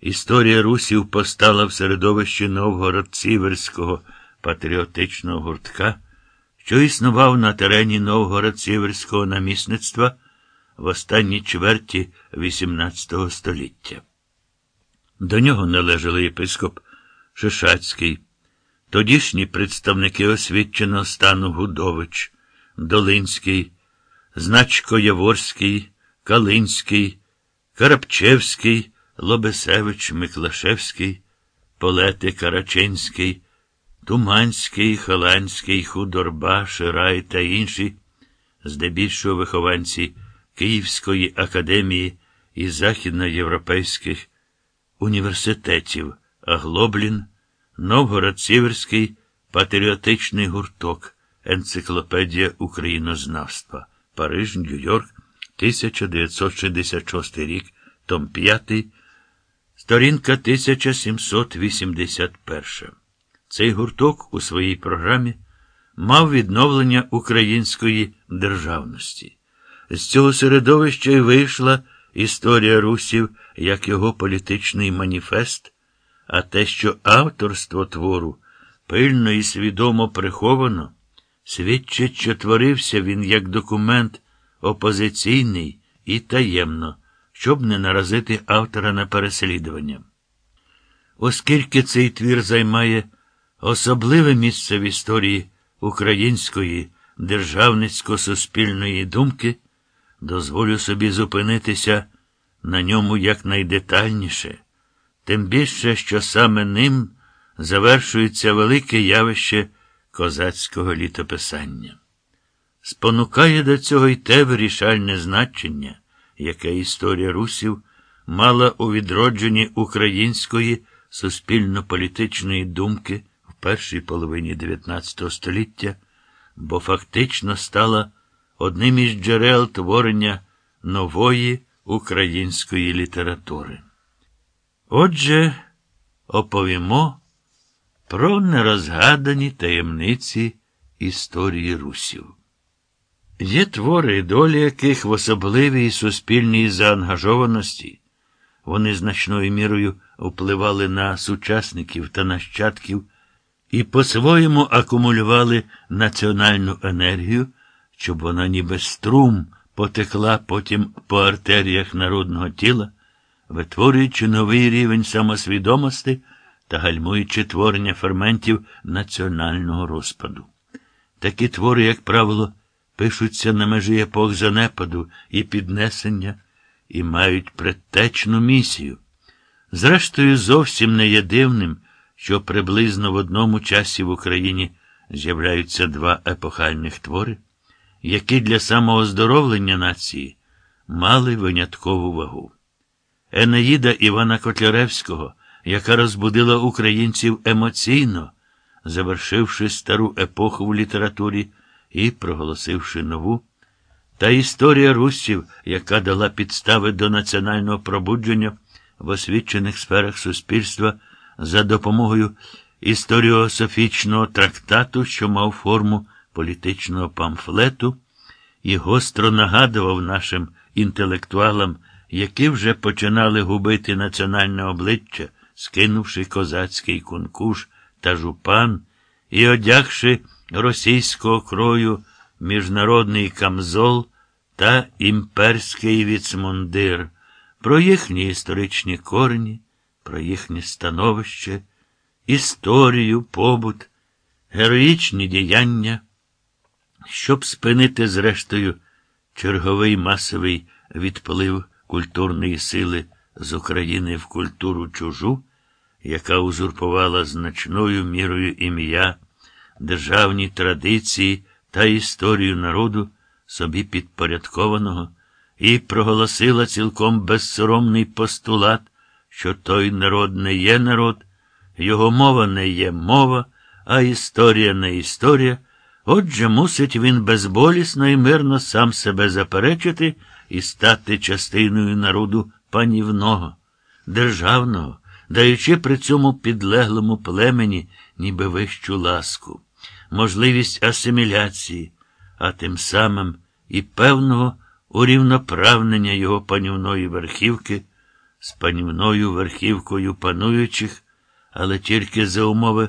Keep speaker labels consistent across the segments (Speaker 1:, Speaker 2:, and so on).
Speaker 1: Історія русів постала в середовищі Новгород-Сіверського патріотичного гуртка, що існував на терені Новгород-Сіверського намісництва в останній чверті XVIII століття. До нього належали єпископ Шишацький, тодішні представники освіченого стану Гудович, Долинський, Значко Яворський, Калинський, Карапчевський, Лобесевич, Миклашевський, Полети Карачинський, Туманський, Халанський, Худорба, Ширай та інші, здебільшого вихованці Київської академії і західноєвропейських університетів Аглоблін, Новгород-Сіверський патріотичний гурток, Енциклопедія українознавства, Париж, Нью-Йорк, 1966 рік, том 5, сторінка 1781. Цей гурток у своїй програмі мав відновлення української державності. З цього середовища й вийшла історія русів як його політичний маніфест, а те, що авторство твору пильно і свідомо приховано, свідчить, що творився він як документ опозиційний і таємно, щоб не наразити автора на переслідування. Оскільки цей твір займає особливе місце в історії української державницько-суспільної думки, дозволю собі зупинитися на ньому якнайдетальніше, тим більше, що саме ним завершується велике явище козацького літописання. Спонукає до цього й те вирішальне значення, яке історія русів мала у відродженні української суспільно-політичної думки в першій половині XIX століття, бо фактично стала одним із джерел творення нової української літератури. Отже, оповімо про нерозгадані таємниці історії русів. Є твори, долі яких в особливій суспільній заангажованості вони значною мірою впливали на сучасників та нащадків і по-своєму акумулювали національну енергію, щоб вона ніби струм потекла потім по артеріях народного тіла, витворюючи новий рівень самосвідомості та гальмуючи творення ферментів національного розпаду. Такі твори, як правило, пишуться на межі епох занепаду і піднесення і мають предтечну місію. Зрештою, зовсім не є дивним, що приблизно в одному часі в Україні з'являються два епохальних твори, які для самооздоровлення нації мали виняткову вагу. Енеїда Івана Котляревського, яка розбудила українців емоційно, завершивши стару епоху в літературі і проголосивши нову, та історія русів, яка дала підстави до національного пробудження в освічених сферах суспільства за допомогою історіософічного трактату, що мав форму політичного памфлету, і гостро нагадував нашим інтелектуалам, які вже починали губити національне обличчя, скинувши козацький кункуш та жупан і одягши російського крою міжнародний камзол та імперський віцмундир, про їхні історичні корені, про їхнє становище, історію, побут, героїчні діяння, щоб спинити, зрештою, черговий масовий відплив культурної сили з України в культуру чужу, яка узурпувала значною мірою ім'я, державні традиції та історію народу собі підпорядкованого, і проголосила цілком безсоромний постулат, що той народ не є народ, його мова не є мова, а історія не історія. Отже, мусить він безболісно і мирно сам себе заперечити і стати частиною народу панівного, державного, даючи при цьому підлеглому племені, ніби вищу ласку, можливість асиміляції, а тим самим і певного урівноправнення його панівної верхівки з панівною верхівкою пануючих, але тільки за умови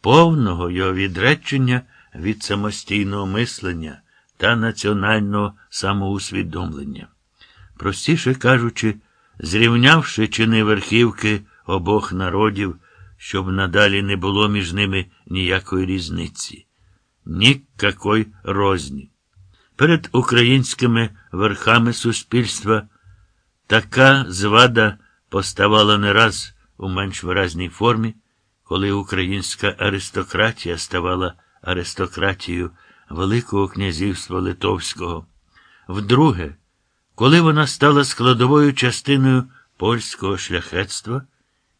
Speaker 1: повного його відречення від самостійного мислення та національного самоусвідомлення. Простіше кажучи, зрівнявши чини верхівки обох народів, щоб надалі не було між ними ніякої різниці, нікакої розні. Перед українськими верхами суспільства така звада поставала не раз у менш виразній формі, коли українська аристократія ставала аристократією Великого князівства Литовського. Вдруге, коли вона стала складовою частиною польського шляхетства,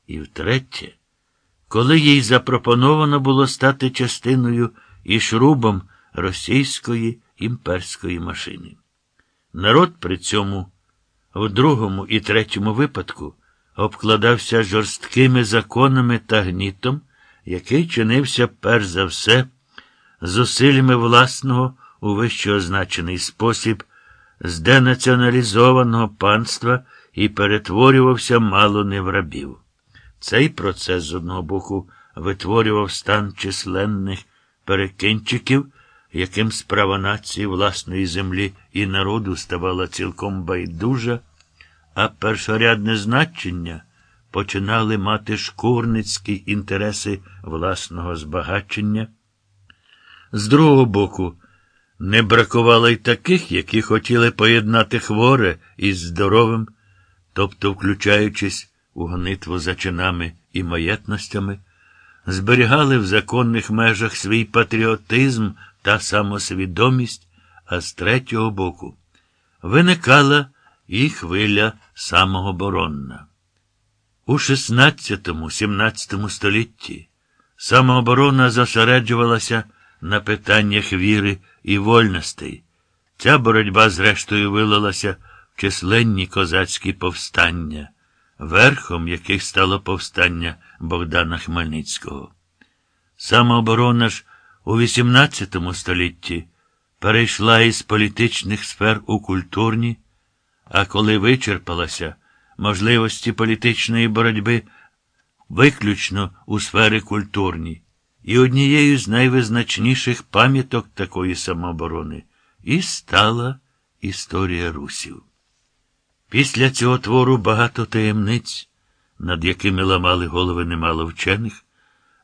Speaker 1: і втретє, коли їй запропоновано було стати частиною і шрубом російської імперської машини. Народ при цьому в другому і третьому випадку обкладався жорсткими законами та гнітом, який чинився перш за все зусиллями власного у вище означений спосіб з денаціоналізованого панства і перетворювався мало не в рабів. Цей процес з одного боку витворював стан численних перекинчиків, яким справа нації власної землі і народу ставала цілком байдужа, а першорядне значення починали мати шкурницькі інтереси власного збагачення. З другого боку, не бракувало й таких, які хотіли поєднати хворе із здоровим, тобто, включаючись у гонитву за чинами і маєтностями, зберігали в законних межах свій патріотизм та самосвідомість, а з третього боку виникала і хвиля самооборонна. У XVI-XVII столітті самооборона зосереджувалася на питаннях віри і вольностей. Ця боротьба, зрештою, вилилася в численні козацькі повстання, верхом яких стало повстання Богдана Хмельницького. Самооборона ж у XVIII столітті перейшла із політичних сфер у культурні, а коли вичерпалася можливості політичної боротьби виключно у сфери культурні, і однією з найвизначніших пам'яток такої самооборони і стала історія русів. Після цього твору багато таємниць, над якими ламали голови немало вчених,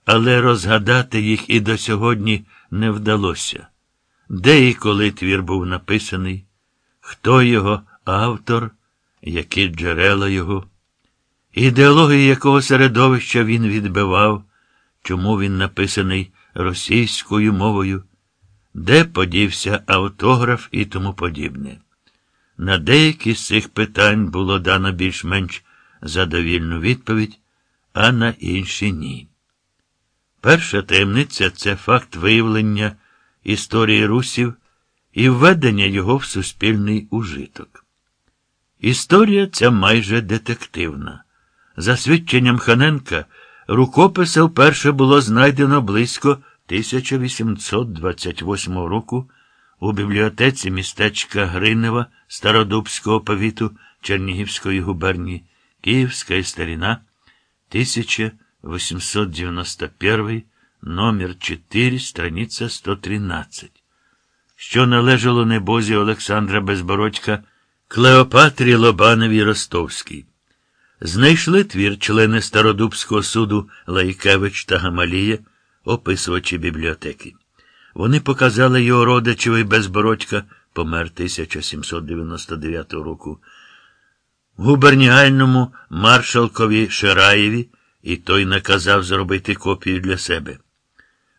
Speaker 1: але розгадати їх і до сьогодні не вдалося. Де і коли твір був написаний, хто його автор, які джерела його, ідеології якого середовища він відбивав, чому він написаний російською мовою, де подівся автограф і тому подібне. На деякі з цих питань було дано більш-менш задовільну відповідь, а на інші ні. Перша таємниця це факт виявлення історії русів і введення його в суспільний ужиток. Історія ця майже детективна. За свідченням Ханенка, рукописа вперше було знайдено близько 1828 року у бібліотеці містечка Гринева Стародубського повіту Чернігівської губернії, Київська старіна, 1891, номер 4, страниця 113, що належало небозі Олександра Безбородька Клеопатрі Лобанові Ростовській. Знайшли твір члени Стародубського суду Лайкевич та Гамалія, описувачі бібліотеки. Вони показали його родичеві Безбородька, помер 1799 року, губерніальному маршалкові Шираєві, і той наказав зробити копію для себе.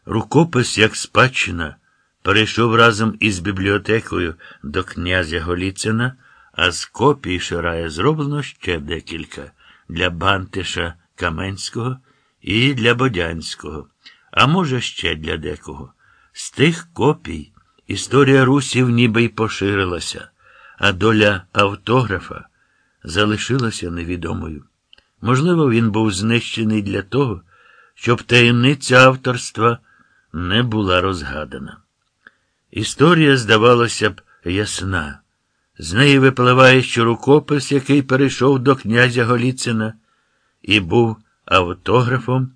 Speaker 1: Рукопис, як спадщина, перейшов разом із бібліотекою до князя Голіцина, а з копій Ширая зроблено ще декілька для Бантиша Каменського і для Бодянського, а може, ще для декого. З тих копій історія русів ніби й поширилася, а доля автографа залишилася невідомою. Можливо, він був знищений для того, щоб таємниця авторства не була розгадана. Історія, здавалося б, ясна. З неї випливає, що рукопис, який перейшов до князя Голіцина, і був автографом,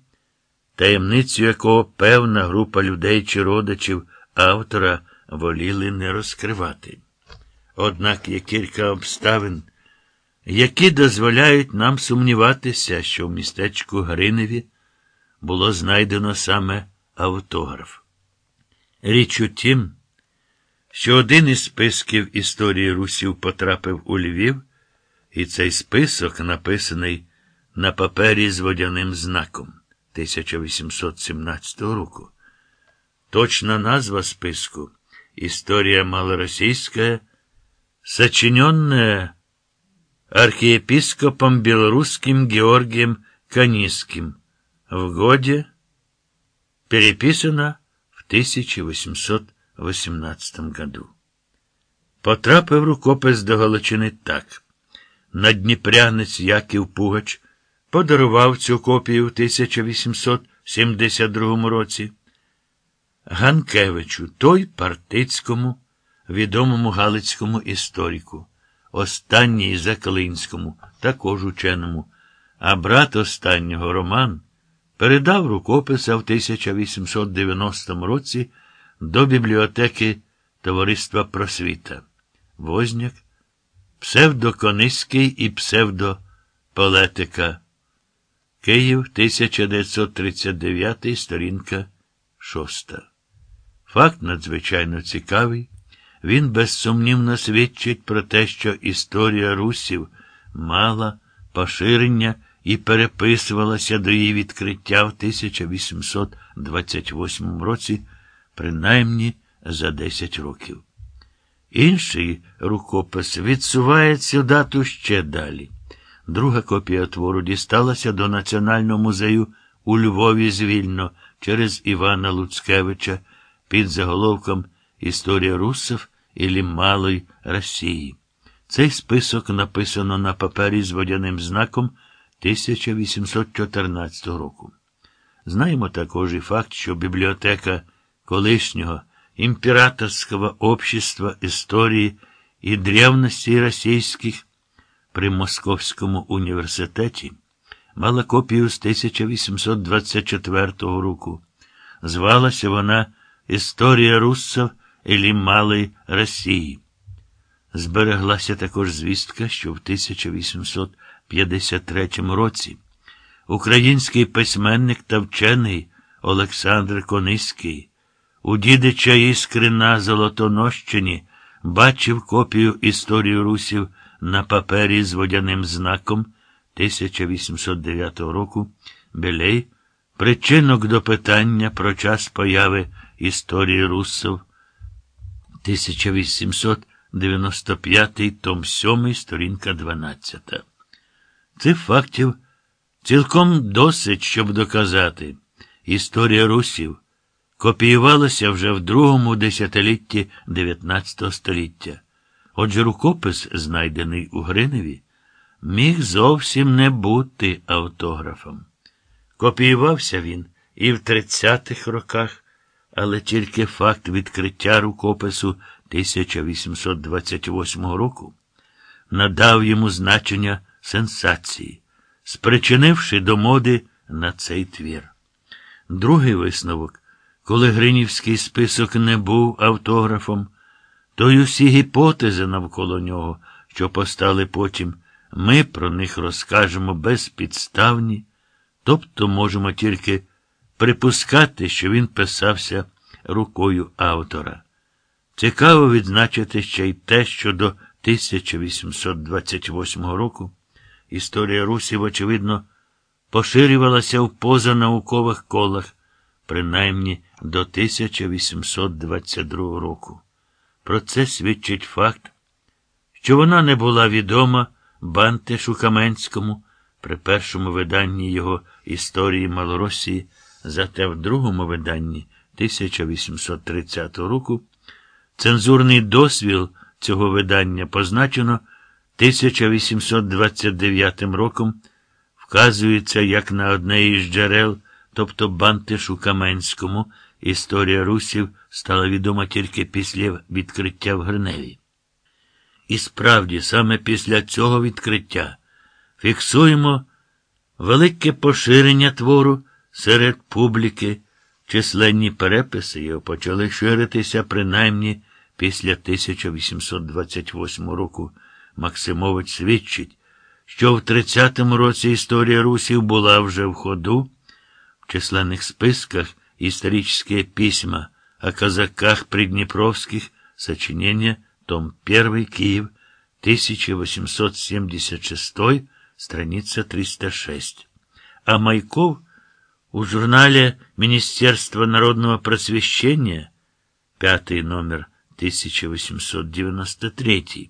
Speaker 1: таємницю якого певна група людей чи родичів автора воліли не розкривати. Однак є кілька обставин, які дозволяють нам сумніватися, що в містечку Гриневі було знайдено саме автограф. Річ у тім, що один із списків історії русів потрапив у Львів, і цей список написаний на папері з водяним знаком 1817 року. Точна назва списку Історія малоросійська, сочиненная архиепископом белорусским Георгием Каниским в годе, переписана в 1818 году. Потрапив рукопис до Галичини так. Надніпрянець Яків Пугач подарував цю копію в 1872 році. Ганкевичу, той партицькому, відомому Галицькому історику, останній Закалинському, також ученому, а брат останнього Роман передав рукописа в 1890 році до бібліотеки Товариства Просвіта. Возняк, псевдокониський і псевдополетика. Київ 1939, сторінка 6. Факт надзвичайно цікавий. Він безсумнівно свідчить про те, що історія русів мала поширення і переписувалася до її відкриття в 1828 році, принаймні за 10 років. Інший рукопис відсуває цю дату ще далі. Друга копія твору дісталася до Національного музею у Львові звільно через Івана Луцкевича під заголовком Історія русів ілі Малої Росії. Цей список написано на папері з водяним знаком 1814 року. Знаємо також і факт, що бібліотека колишнього імператорського общества історії і древності російських при Московському університеті мала копію з 1824 року. Звалася вона Історія руссов ілі Малої Росії. Збереглася також звістка, що в 1853 році український письменник та вчений Олександр Кониський у дідича Іскри на Золотонощині бачив копію історії русів на папері з водяним знаком 1809 року Белей Причинок до питання про час появи історії русів 1895 том 7, сторінка 12. Цих фактів цілком досить, щоб доказати, історія русів копіювалася вже в другому десятилітті 19 століття. Отже, рукопис, знайдений у Гриневі, міг зовсім не бути автографом. Копіювався він і в 30-х роках, але тільки факт відкриття рукопису 1828 року надав йому значення сенсації, спричинивши до моди на цей твір. Другий висновок, коли Гринівський список не був автографом, то й усі гіпотези навколо нього, що постали потім, ми про них розкажемо безпідставні. Тобто можемо тільки припускати, що він писався рукою автора. Цікаво відзначити ще й те, що до 1828 року історія Русів, очевидно, поширювалася в позанаукових колах, принаймні до 1822 року. Про це свідчить факт, що вона не була відома Бантешу Каменському при першому виданні його історії Малоросії, зате в другому виданні 1830 року цензурний досвіл цього видання позначено 1829 роком, вказується як на одне із джерел, тобто Бантишу Каменському, історія русів стала відома тільки після відкриття в Гриневі. І справді, саме після цього відкриття фіксуємо велике поширення твору серед публіки, численні переписи його почали ширитися принаймні після 1828 року. Максимович свідчить, що в 30-му році історія русів була вже в ходу, в численних списках історичні письма о казаках приднепровских, сочинение, том 1, Киев, 1876, страница 306. А Майков у журнале Министерства народного просвещения, пятый номер 1893,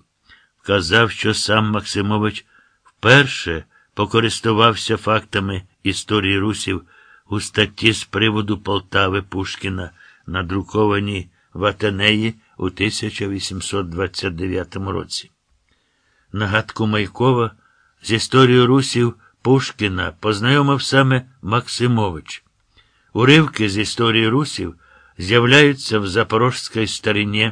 Speaker 1: вказав, що сам Максимович вперше покористувався фактами історії русів у статті з приводу Полтави Пушкіна, надрукованій в Атенеї у 1829 році. Нагадку Майкова з історією русів Пушкіна познайомив саме Максимович. Уривки з історії русів з'являються в запорожській старині.